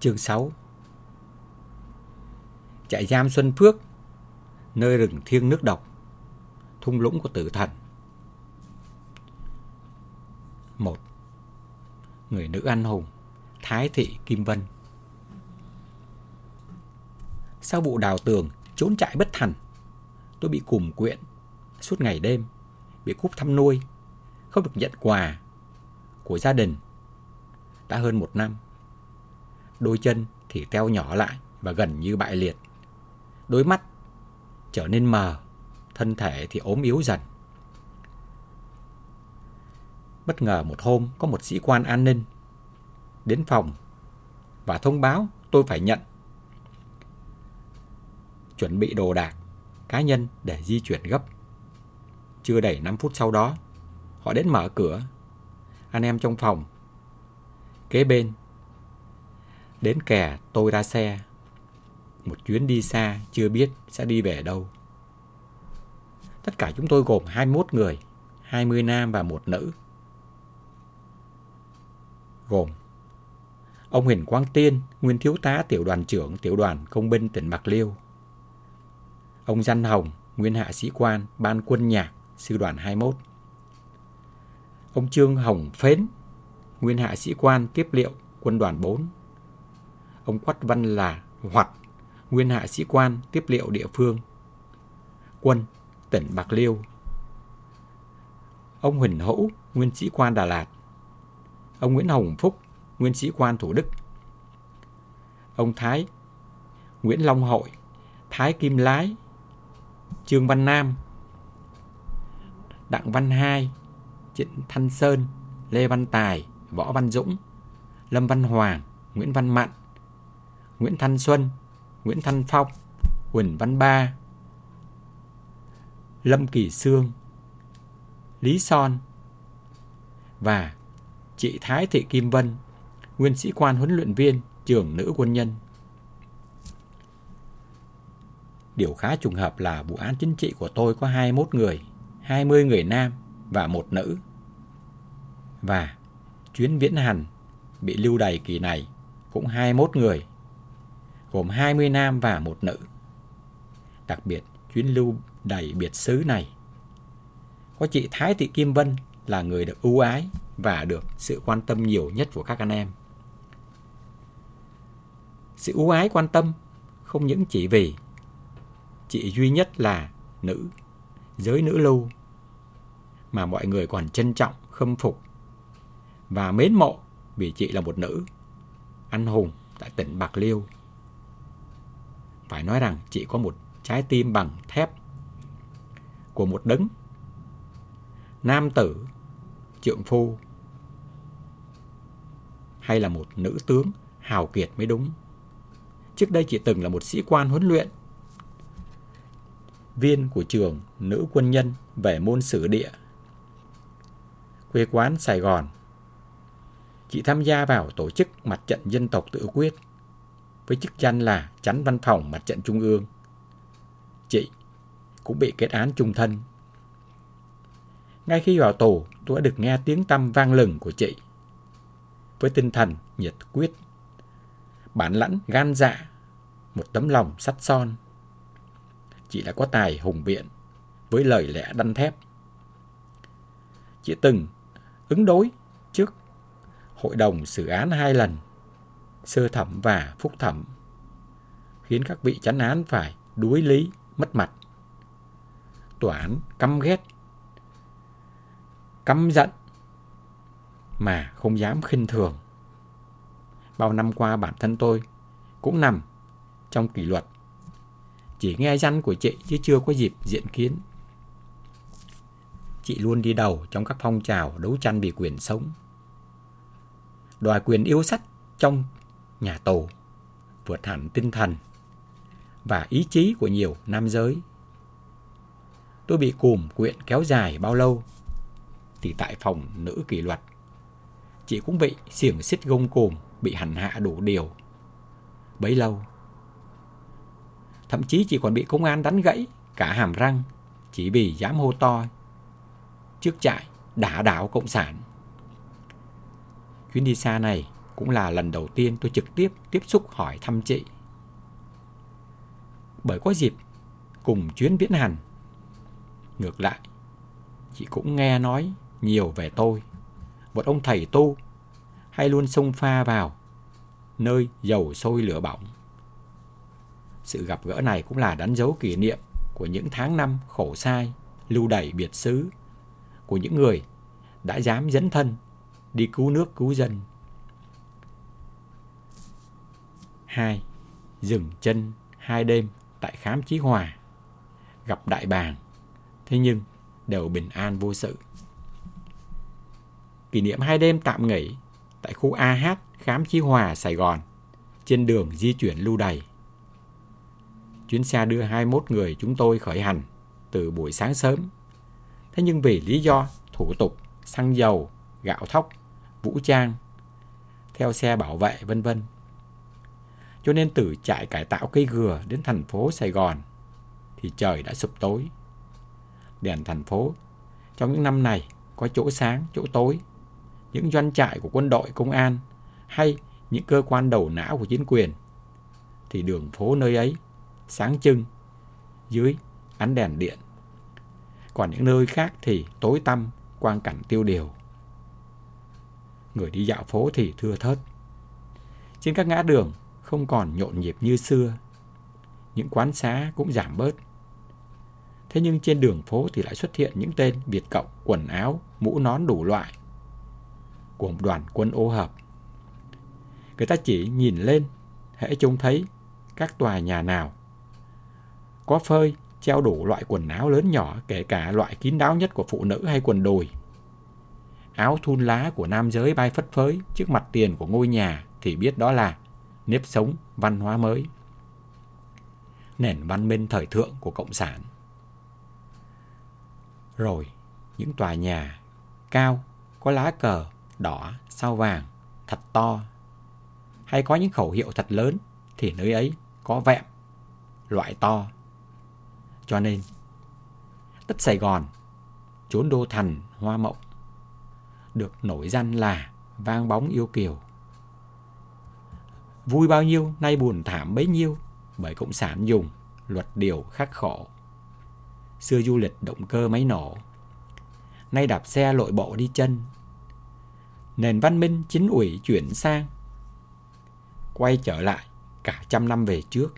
Chương 6 Trại giam Xuân Phước, Nơi rừng thiêng nước độc, Thung lũng của tử thần. Một, Người nữ anh hùng, Thái thị Kim Vân. Sau vụ đào tường, Trốn trại bất thành, Tôi bị cùm quyện, Suốt ngày đêm, Bị cúp thăm nuôi, Không được nhận quà Của gia đình. Đã hơn một năm Đôi chân thì teo nhỏ lại Và gần như bại liệt Đôi mắt trở nên mờ Thân thể thì ốm yếu dần Bất ngờ một hôm có một sĩ quan an ninh đến phòng và thông báo tôi phải nhận chuẩn bị đồ đạc cá nhân để di chuyển gấp. Chưa đầy 5 phút sau đó, họ đến mở cửa. Anh em trong phòng kế bên đến kè tôi ra xe. Một chuyến đi xa chưa biết sẽ đi về đâu. Tất cả chúng tôi gồm 21 người, 20 nam và một nữ gồm ông Huỳnh Quang Tiên, nguyên thiếu tá tiểu đoàn trưởng tiểu đoàn công binh tỉnh Bạc Liêu. Ông Danh Hồng, nguyên hạ sĩ quan ban quân nhạc sư đoàn 21. Ông Trương Hồng Phến, nguyên hạ sĩ quan tiếp liệu quân đoàn 4. Ông Quách Văn là Hoạt, nguyên hạ sĩ quan tiếp liệu địa phương. Quân tỉnh Bạc Liêu. Ông Huỳnh Hữu, nguyên sĩ quan Đà Lạt. Ông Nguyễn Hồng Phúc, nguyên sĩ quan Thủ Đức, ông Thái, Nguyễn Long Hội, Thái Kim Lái, Trương Văn Nam, Đặng Văn Hai, Trịnh Thanh Sơn, Lê Văn Tài, Võ Văn Dũng, Lâm Văn Hoàng, Nguyễn Văn Mặn, Nguyễn Thanh Xuân, Nguyễn Thanh Phong, Huỳnh Văn Ba, Lâm Kỳ Sương, Lý Son và chị Thái Thị Kim Vân, nguyên sĩ quan huấn luyện viên, trưởng nữ quân nhân. Điều khá trùng hợp là vụ án chính trị của tôi có 21 người, 20 người nam và một nữ. Và chuyến viễn hành bị lưu đày kỳ này cũng 21 người, gồm 20 nam và một nữ. Đặc biệt, chuyến lưu đầy biệt xứ này có chị Thái Thị Kim Vân là người được ưu ái và được sự quan tâm nhiều nhất của các anh em. Sự ưu ái quan tâm không những chỉ vì chị duy nhất là nữ, giới nữ lưu, mà mọi người còn trân trọng, khâm phục và mến mộ vì chị là một nữ anh hùng tại tỉnh Bạc Liêu. Phải nói rằng chị có một trái tim bằng thép của một đấng nam tử, trượng phu, hay là một nữ tướng hào kiệt mới đúng. Trước đây chị từng là một sĩ quan huấn luyện, viên của trường nữ quân nhân về môn sử địa. Quê quán Sài Gòn. Chị tham gia vào tổ chức mặt trận dân tộc tự quyết với chức danh là chánh văn phòng mặt trận trung ương. Chị cũng bị kết án trung thân. Ngay khi vào tù, tôi đã được nghe tiếng tăm vang lừng của chị với tinh thần nhiệt quyết. Bản lãnh gan dạ, một tấm lòng sắt son. Chị đã có tài hùng biện với lời lẽ đanh thép. Chị từng ứng đối trước hội đồng xử án hai lần, sơ thẩm và phúc thẩm, khiến các vị chánh án phải đuối lý, mất mặt. Tòa án căm ghét, căm giận mà không dám khinh thường. Bao năm qua bản thân tôi cũng nằm trong kỷ luật. Chỉ nghe danh của chị chứ chưa có dịp diện kiến. Chị luôn đi đầu trong các phong trào đấu tranh vì quyền sống. Đòi quyền yêu sách trong nhà tù vượt hẳn tinh thần và ý chí của nhiều nam giới. Tôi bị cùm quyện kéo dài bao lâu thì tại phòng nữ kỷ luật chị cũng bị xiềng xích gông cùm, bị hành hạ đủ điều. Bấy lâu, thậm chí chị còn bị công an đánh gãy cả hàm răng chỉ vì dám hô to trước trại đả đảo Cộng sản. Chuyến đi xa này cũng là lần đầu tiên tôi trực tiếp tiếp xúc hỏi thăm chị. Bởi có dịp cùng chuyến viễn hành. Ngược lại, chị cũng nghe nói nhiều về tôi. Một ông thầy tu hay luôn xông pha vào nơi dầu sôi lửa bỏng. Sự gặp gỡ này cũng là đánh dấu kỷ niệm của những tháng năm khổ sai, lưu đày biệt xứ của những người đã dám dấn thân đi cứu nước cứu dân. 2. Dừng chân hai đêm tại khám chí hòa. Gặp đại bàng, thế nhưng đều bình an vô sự. Kỷ niệm hai đêm tạm nghỉ tại khu AH khám chí hòa Sài Gòn trên đường di chuyển lưu đày. Chuyến xe đưa 21 người chúng tôi khởi hành từ buổi sáng sớm. Thế nhưng vì lý do thủ tục, xăng dầu, gạo thóc, vũ trang, theo xe bảo vệ vân vân. Cho nên từ trại cải tạo cây gừa đến thành phố Sài Gòn thì trời đã sụp tối. Đèn thành phố trong những năm này có chỗ sáng, chỗ tối. Những doanh trại của quân đội, công an hay những cơ quan đầu não của chính quyền thì đường phố nơi ấy sáng trưng dưới ánh đèn điện. Còn những nơi khác thì tối tăm, quang cảnh tiêu điều. Người đi dạo phố thì thưa thớt. Trên các ngã đường không còn nhộn nhịp như xưa. Những quán xá cũng giảm bớt. Thế nhưng trên đường phố thì lại xuất hiện những tên Việt Cộng, quần áo, mũ nón đủ loại của một đoàn quân ô hợp. Người ta chỉ nhìn lên, hãy trông thấy các tòa nhà nào có phơi, treo đủ loại quần áo lớn nhỏ, kể cả loại kín đáo nhất của phụ nữ hay quần đùi. Áo thun lá của nam giới bay phất phới trước mặt tiền của ngôi nhà thì biết đó là nếp sống văn hóa mới. Nền văn minh thời thượng của Cộng sản. Rồi, những tòa nhà cao có lá cờ đỏ, sao vàng, thật to. Hay có những khẩu hiệu thật lớn thì nơi ấy có vẹm, loại to cho nên, đất Sài Gòn, chốn đô thành hoa mộng, được nổi danh là vang bóng yêu kiều. Vui bao nhiêu, nay buồn thảm bấy nhiêu, bởi Cộng sản dùng luật điều khắc khổ. Xưa du lịch động cơ máy nổ, nay đạp xe lội bộ đi chân. Nền văn minh chính ủy chuyển sang, quay trở lại cả trăm năm về trước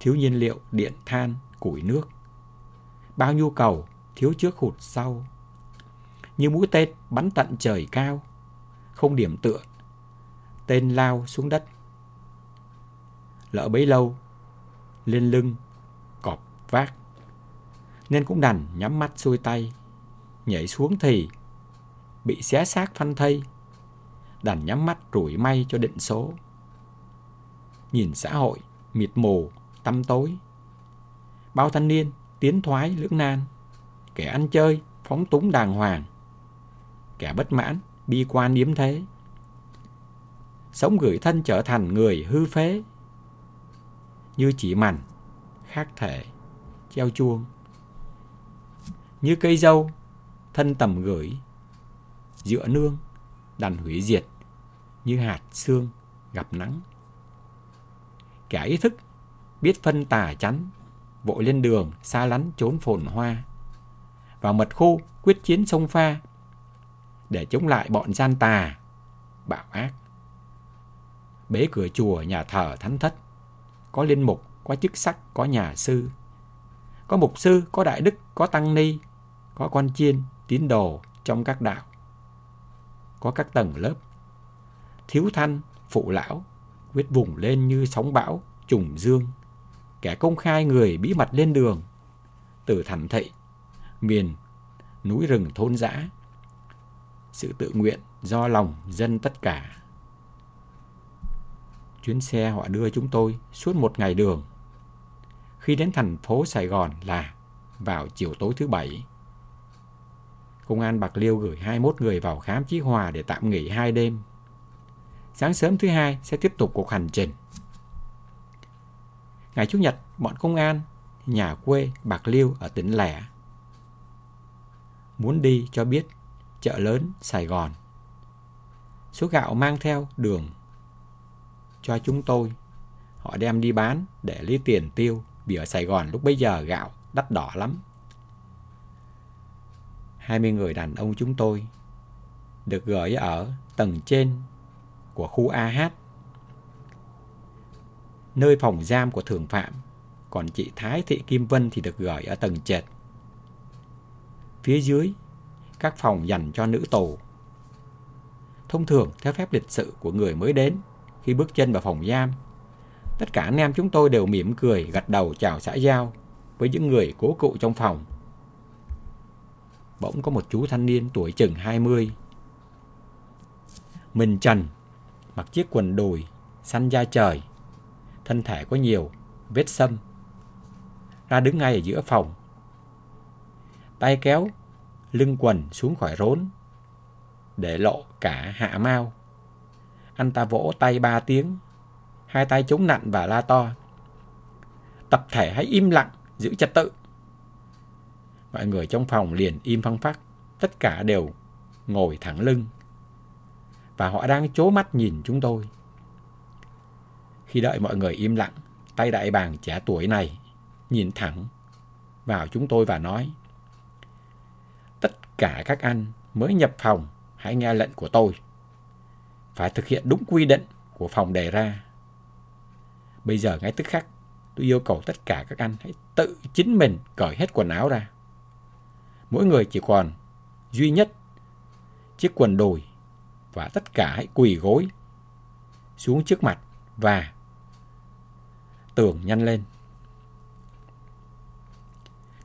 thiếu nhiên liệu, điện, than, củi nước. Bao nhu cầu, thiếu trước hụt sau. Như mũi tên bắn tận trời cao, không điểm tựa, tên lao xuống đất. Lỡ bấy lâu, lên lưng, cọp vác. Nên cũng đành nhắm mắt xuôi tay, nhảy xuống thì bị xé xác phân thây, đành nhắm mắt rủi may cho định số. Nhìn xã hội, mịt mù, tăm tối. Bao thanh niên tiến thoái lưỡng nan, kẻ ăn chơi, phóng túng đàng hoàng, kẻ bất mãn, bi quan yếm thế. Sống gửi thân trở thành người hư phế, như chỉ mảnh, khác thể, treo chuông. Như cây dâu, thân tầm gửi, dựa nương, đành hủy diệt, như hạt xương gặp nắng. Kẻ ý thức biết phân tà chắn, vội lên đường xa lánh trốn phồn hoa. Vào mật khu quyết chiến sông pha, để chống lại bọn gian tà, bạo ác. Bế cửa chùa nhà thờ thánh thất, có linh mục, có chức sắc, có nhà sư. Có mục sư, có đại đức, có tăng ni, có quan chiên, tín đồ trong các đạo. Có các tầng lớp. Thiếu thanh, phụ lão, quyết vùng lên như sóng bão, trùng dương, kẻ công khai người bí mật lên đường từ thành thị, miền, núi rừng thôn dã. Sự tự nguyện do lòng dân tất cả. Chuyến xe họ đưa chúng tôi suốt một ngày đường. Khi đến thành phố Sài Gòn là vào chiều tối thứ bảy. Công an Bạc Liêu gửi 21 người vào khám chí hòa để tạm nghỉ hai đêm. Sáng sớm thứ hai sẽ tiếp tục cuộc hành trình. Ngày Chủ nhật, bọn công an, nhà quê Bạc Liêu ở tỉnh Lẻ muốn đi cho biết chợ lớn Sài Gòn. số gạo mang theo đường cho chúng tôi. Họ đem đi bán để lấy tiền tiêu vì ở Sài Gòn lúc bấy giờ gạo đắt đỏ lắm. 20 người đàn ông chúng tôi được gửi ở tầng trên của khu AH, nơi phòng giam của thường phạm, còn chị Thái Thị Kim Vân thì được gửi ở tầng trệt. Phía dưới, các phòng dành cho nữ tù. Thông thường, theo phép lịch sự của người mới đến, khi bước chân vào phòng giam, tất cả anh em chúng tôi đều mỉm cười, gật đầu chào xã giao với những người cố cụ trong phòng. Bỗng có một chú thanh niên tuổi chừng 20. Mình trần, mặc chiếc quần đùi, xanh da trời, thân thể có nhiều vết sâm. Ra đứng ngay ở giữa phòng. Tay kéo lưng quần xuống khỏi rốn, để lộ cả hạ mau. Anh ta vỗ tay ba tiếng, hai tay chống nặn và la to. Tập thể hãy im lặng, giữ trật tự. Mọi người trong phòng liền im phăng phắc, tất cả đều ngồi thẳng lưng. Và họ đang chố mắt nhìn chúng tôi. Khi đợi mọi người im lặng, tay đại bàng trẻ tuổi này nhìn thẳng vào chúng tôi và nói Tất cả các anh mới nhập phòng hãy nghe lệnh của tôi. Phải thực hiện đúng quy định của phòng đề ra. Bây giờ ngay tức khắc, tôi yêu cầu tất cả các anh hãy tự chính mình cởi hết quần áo ra. Mỗi người chỉ còn duy nhất chiếc quần đùi và tất cả hãy quỳ gối xuống trước mặt và tường nhanh lên.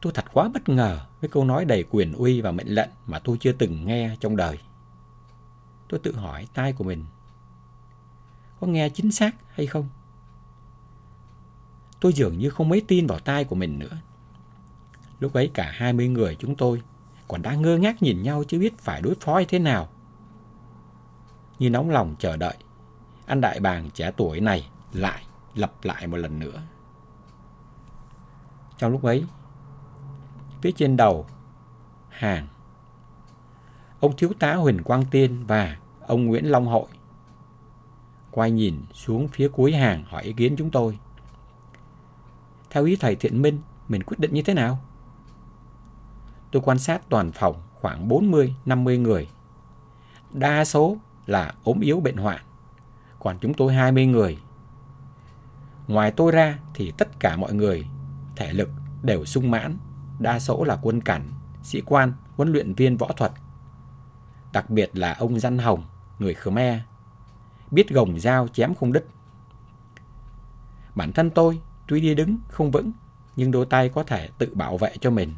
Tôi thật quá bất ngờ với câu nói đầy quyền uy và mệnh lệnh mà tôi chưa từng nghe trong đời. Tôi tự hỏi tai của mình có nghe chính xác hay không? Tôi dường như không mấy tin vào tai của mình nữa. Lúc ấy cả 20 người chúng tôi còn đang ngơ ngác nhìn nhau chưa biết phải đối phó như thế nào. Như nóng lòng chờ đợi, anh đại bàng trẻ tuổi này lại lặp lại một lần nữa. Trong lúc ấy, phía trên đầu hàng ông thiếu tá Huỳnh Quang Tiên và ông Nguyễn Long Hội quay nhìn xuống phía cuối hàng hỏi ý kiến chúng tôi. Theo ý thầy Thiện Minh, mình quyết định như thế nào? Tôi quan sát toàn phòng khoảng 40-50 người. Đa số là ốm yếu bệnh hoạn, còn chúng tôi 20 người. Ngoài tôi ra thì tất cả mọi người thể lực đều sung mãn, đa số là quân cảnh, sĩ quan, huấn luyện viên võ thuật. Đặc biệt là ông Dân Hồng, người Khmer, biết gồng dao chém không đứt. Bản thân tôi tuy đi đứng không vững, nhưng đôi tay có thể tự bảo vệ cho mình.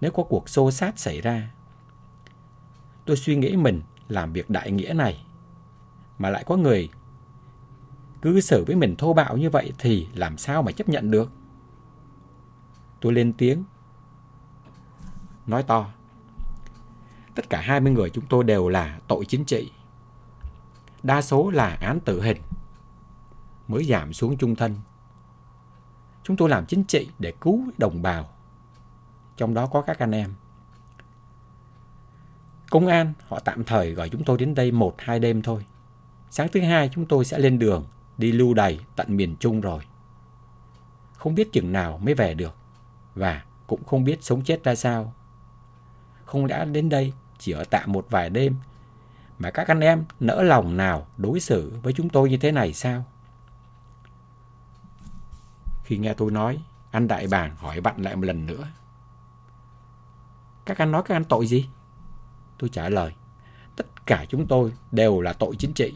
Nếu có cuộc xô sát xảy ra, tôi suy nghĩ mình làm việc đại nghĩa này, mà lại có người cứ xử với mình thô bạo như vậy thì làm sao mà chấp nhận được. Tôi lên tiếng, nói to. Tất cả 20 người chúng tôi đều là tội chính trị. Đa số là án tử hình, mới giảm xuống trung thân. Chúng tôi làm chính trị để cứu đồng bào, trong đó có các anh em. Công an họ tạm thời gọi chúng tôi đến đây một hai đêm thôi. Sáng thứ hai chúng tôi sẽ lên đường đi lưu đày tận miền Trung rồi. Không biết chừng nào mới về được và cũng không biết sống chết ra sao. Không lẽ đến đây chỉ ở tạm một vài đêm mà các anh em nỡ lòng nào đối xử với chúng tôi như thế này sao? Khi nghe tôi nói, anh đại bàng hỏi vặn lại một lần nữa. Các anh nói các anh tội gì? Tôi trả lời, tất cả chúng tôi đều là tội chính trị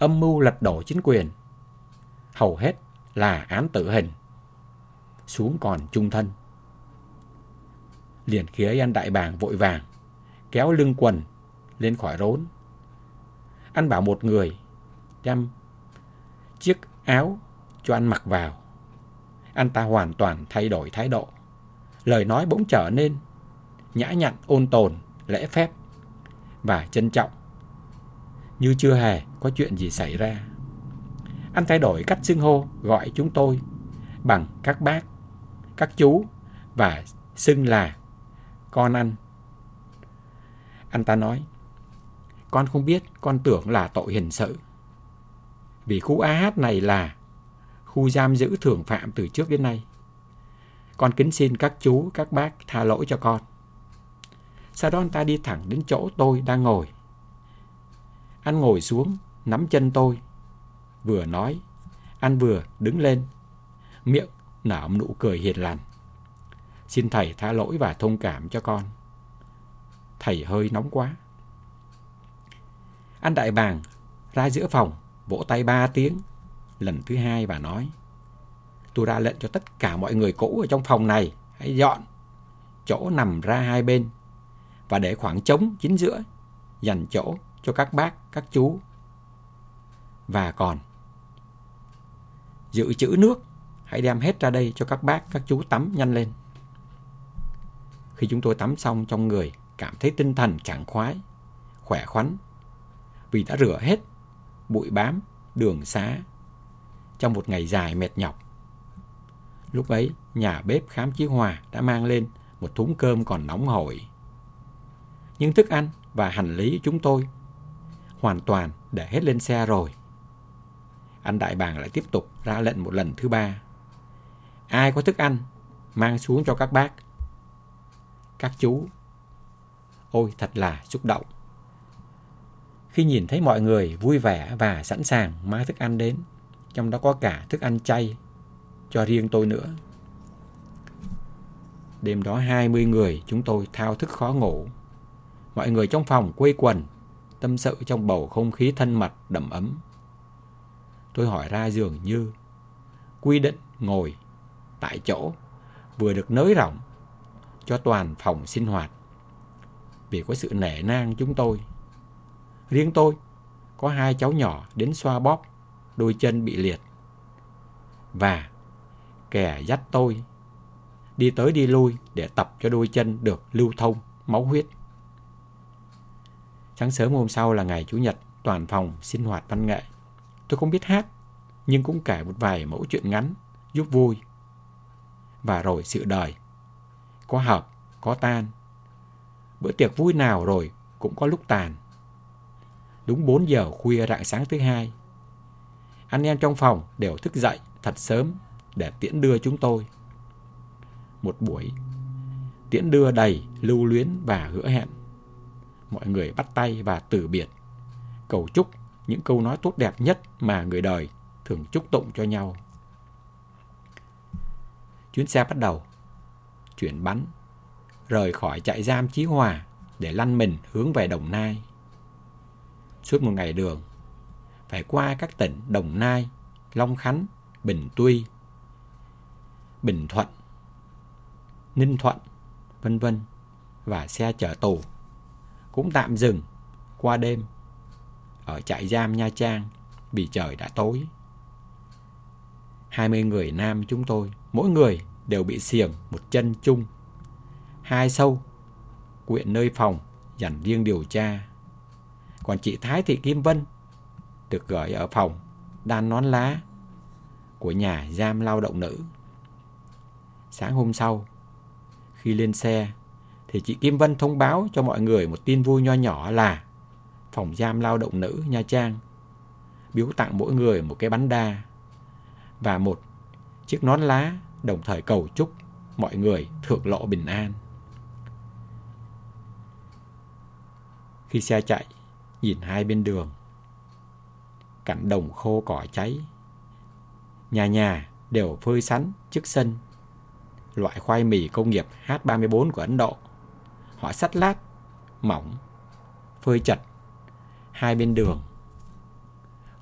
âm mưu lật đổ chính quyền. Hầu hết là án tử hình. Xuống còn trung thân. Liền khi anh đại bàng vội vàng, kéo lưng quần lên khỏi rốn. Anh bảo một người đem chiếc áo cho anh mặc vào. Anh ta hoàn toàn thay đổi thái độ. Lời nói bỗng trở nên nhã nhặn ôn tồn, lễ phép và trân trọng như chưa hề có chuyện gì xảy ra. Anh thay đổi cách xưng hô gọi chúng tôi bằng các bác, các chú và xưng là con anh. Anh ta nói, con không biết, con tưởng là tội hình sự. Vì khu AH này là khu giam giữ thường phạm từ trước đến nay. Con kính xin các chú, các bác tha lỗi cho con. Sau đó anh ta đi thẳng đến chỗ tôi đang ngồi. Anh ngồi xuống, nắm chân tôi. Vừa nói, anh vừa đứng lên, miệng nở nụ cười hiền lành. Xin thầy tha lỗi và thông cảm cho con. Thầy hơi nóng quá. Anh đại bàng ra giữa phòng, vỗ tay ba tiếng. Lần thứ hai và nói, tôi ra lệnh cho tất cả mọi người cũ ở trong phòng này hãy dọn chỗ nằm ra hai bên và để khoảng trống chính giữa dành chỗ cho các bác, các chú. Và còn dự trữ nước hãy đem hết ra đây cho các bác, các chú tắm nhanh lên. Khi chúng tôi tắm xong trong người cảm thấy tinh thần chẳng khoái, khỏe khoắn vì đã rửa hết bụi bám, đường xá trong một ngày dài mệt nhọc. Lúc ấy, nhà bếp khám chí hòa đã mang lên một thúng cơm còn nóng hổi. Nhưng thức ăn và hành lý chúng tôi hoàn toàn để hết lên xe rồi. Anh đại bàng lại tiếp tục ra lệnh một lần thứ ba. Ai có thức ăn, mang xuống cho các bác. Các chú. Ôi, thật là xúc động. Khi nhìn thấy mọi người vui vẻ và sẵn sàng mang thức ăn đến, trong đó có cả thức ăn chay cho riêng tôi nữa. Đêm đó 20 người chúng tôi thao thức khó ngủ. Mọi người trong phòng quây quần, tâm sự trong bầu không khí thân mật đầm ấm. Tôi hỏi ra giường như quy định ngồi tại chỗ vừa được nới rộng cho toàn phòng sinh hoạt. Vì có sự nể nang chúng tôi. Riêng tôi có hai cháu nhỏ đến xoa bóp, đôi chân bị liệt. Và kẻ dắt tôi đi tới đi lui để tập cho đôi chân được lưu thông máu huyết. Sáng sớm hôm sau là ngày Chủ nhật, toàn phòng sinh hoạt văn nghệ. Tôi không biết hát, nhưng cũng kể một vài mẫu chuyện ngắn, giúp vui. Và rồi sự đời. Có hợp, có tan. Bữa tiệc vui nào rồi cũng có lúc tàn. Đúng 4 giờ khuya rạng sáng thứ hai. Anh em trong phòng đều thức dậy thật sớm để tiễn đưa chúng tôi. Một buổi tiễn đưa đầy lưu luyến và hứa hẹn. Mọi người bắt tay và từ biệt, cầu chúc những câu nói tốt đẹp nhất mà người đời thường chúc tụng cho nhau. Chuyến xe bắt đầu, chuyển bắn, rời khỏi trại giam Chí Hòa để lăn mình hướng về Đồng Nai. Suốt một ngày đường, phải qua các tỉnh Đồng Nai, Long Khánh, Bình Tuy, Bình Thuận, Ninh Thuận, vân vân và xe chở tù cũng tạm dừng qua đêm ở trại giam Nha Trang vì trời đã tối. 20 người nam chúng tôi, mỗi người đều bị xiềng một chân chung. Hai sâu, quyện nơi phòng dành riêng điều tra. Còn chị Thái Thị Kim Vân được gửi ở phòng đan nón lá của nhà giam lao động nữ. Sáng hôm sau, khi lên xe, thì chị Kim Vân thông báo cho mọi người một tin vui nho nhỏ là phòng giam lao động nữ Nha Trang biếu tặng mỗi người một cái bánh đa và một chiếc nón lá đồng thời cầu chúc mọi người thượng lộ bình an. Khi xe chạy, nhìn hai bên đường, cảnh đồng khô cỏ cháy, nhà nhà đều phơi sắn trước sân loại khoai mì công nghiệp H34 của Ấn Độ. Họ sắt lát, mỏng, phơi chật, hai bên đường,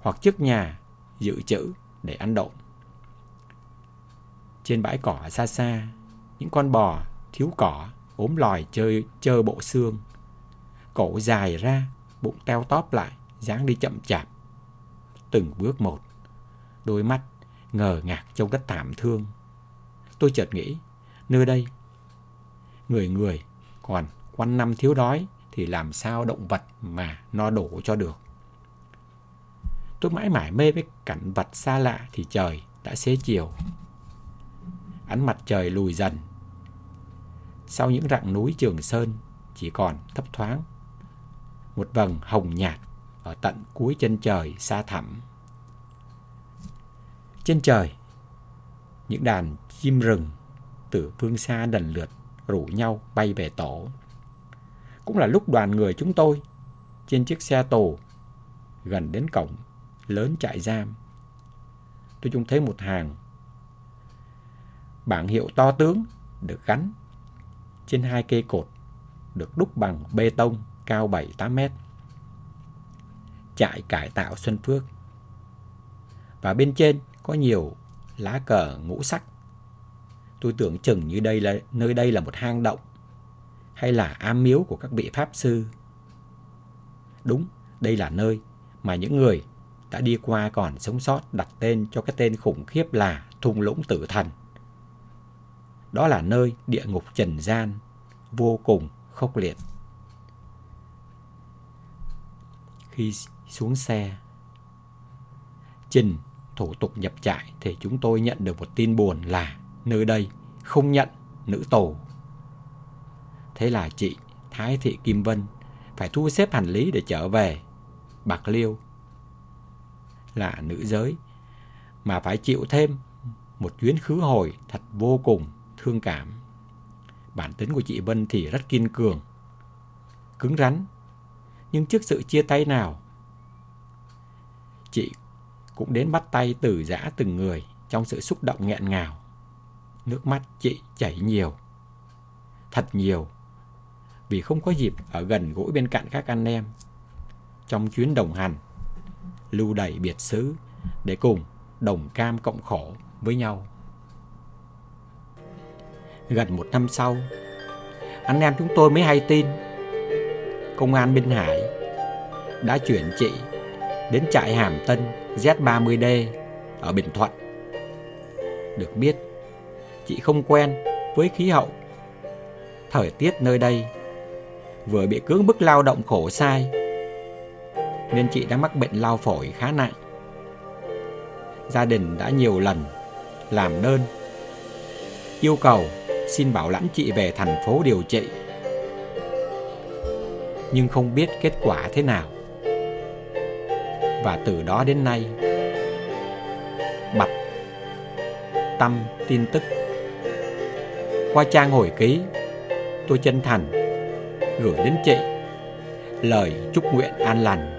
hoặc trước nhà dự trữ để ăn độn. Trên bãi cỏ xa xa, những con bò thiếu cỏ ốm lòi chơi chơi bộ xương. Cổ dài ra, bụng teo tóp lại, dáng đi chậm chạp. Từng bước một, đôi mắt ngờ ngạc trông rất thảm thương. Tôi chợt nghĩ, nơi đây, người người còn quanh năm thiếu đói thì làm sao động vật mà no đủ cho được. Tôi mãi mải mê với cảnh vật xa lạ thì trời đã xế chiều. Ánh mặt trời lùi dần. Sau những rặng núi Trường Sơn chỉ còn thấp thoáng một vầng hồng nhạt ở tận cuối chân trời xa thẳm. Trên trời, những đàn chim rừng từ phương xa lần lượt rủ nhau bay về tổ. Cũng là lúc đoàn người chúng tôi trên chiếc xe tù gần đến cổng lớn trại giam. Tôi trông thấy một hàng bảng hiệu to tướng được gắn trên hai cây cột được đúc bằng bê tông cao 7-8 mét. Trại cải tạo Xuân Phước. Và bên trên có nhiều lá cờ ngũ sắc. Tôi tưởng chừng như đây là nơi đây là một hang động hay là am miếu của các vị pháp sư. Đúng, đây là nơi mà những người đã đi qua còn sống sót đặt tên cho cái tên khủng khiếp là thung lũng tử thần. Đó là nơi địa ngục trần gian, vô cùng khốc liệt. Khi xuống xe, trình thủ tục nhập trại thì chúng tôi nhận được một tin buồn là nơi đây không nhận nữ tù. Thế là chị Thái Thị Kim Vân phải thu xếp hành lý để trở về Bạc Liêu là nữ giới mà phải chịu thêm một chuyến khứ hồi thật vô cùng thương cảm. Bản tính của chị Vân thì rất kiên cường, cứng rắn, nhưng trước sự chia tay nào, chị cũng đến bắt tay từ giã từng người trong sự xúc động nghẹn ngào. Nước mắt chị chảy nhiều, thật nhiều, vì không có dịp ở gần gũi bên cạnh các anh em trong chuyến đồng hành, lưu đẩy biệt xứ để cùng đồng cam cộng khổ với nhau. Gần một năm sau, anh em chúng tôi mới hay tin Công an Bình Hải đã chuyển chị đến trại Hàm Tân Z30D ở Bình Thuận. Được biết, chị không quen với khí hậu, thời tiết nơi đây, vừa bị cưỡng bức lao động khổ sai, nên chị đã mắc bệnh lao phổi khá nặng. Gia đình đã nhiều lần làm đơn yêu cầu xin bảo lãnh chị về thành phố điều trị. Nhưng không biết kết quả thế nào. Và từ đó đến nay, bập tâm tin tức qua trang hồi ký tôi chân thành gửi đến chị lời chúc nguyện an lành